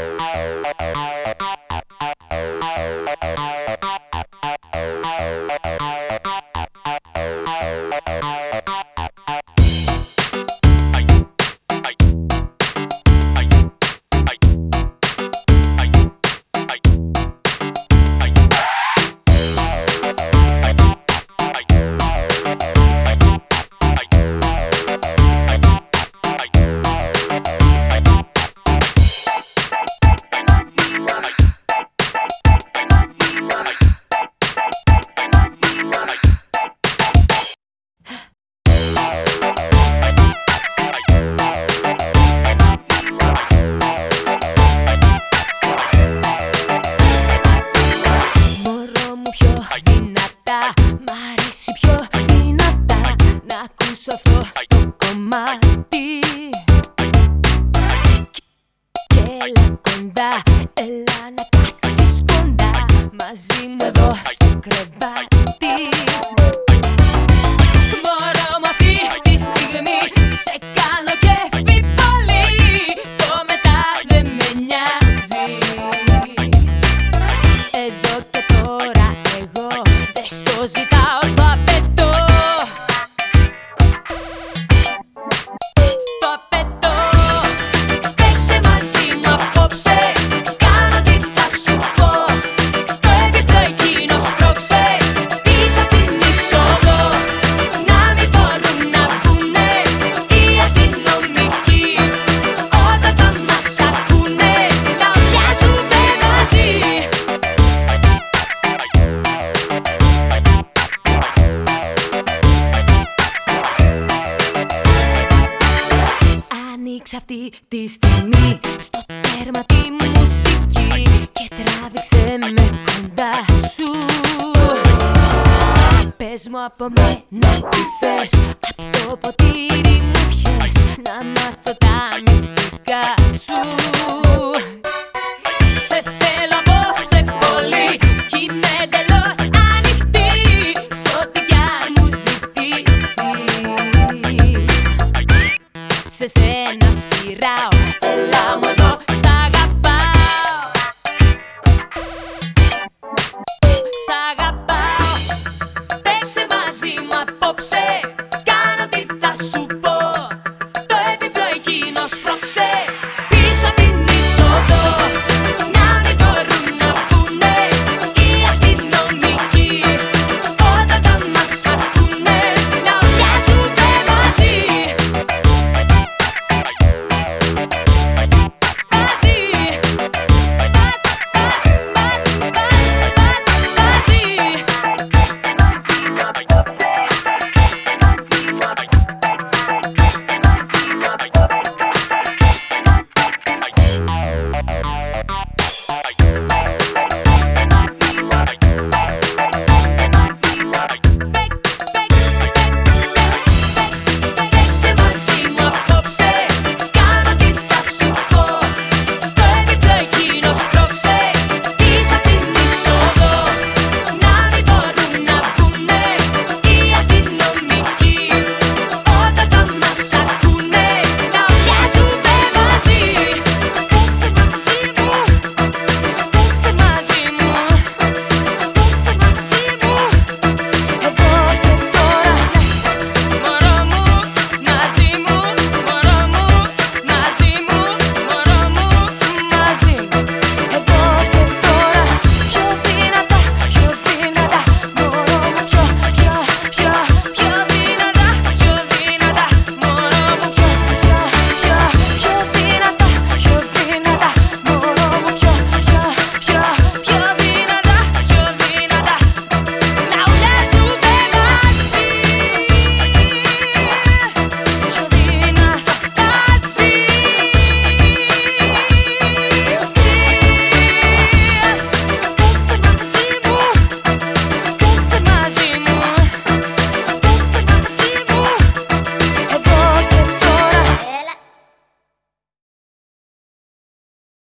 Show. Ακούσω αυτό το κομμάτι Και έλα κοντά, Ανοίξε αυτή τη στιγμή στο τέρμα τη μουσική και τράβηξε με κοντά σου. Πες μου από μένα τι θες, από το ποτήρι μου πιες να μάθω τα μυστικά σου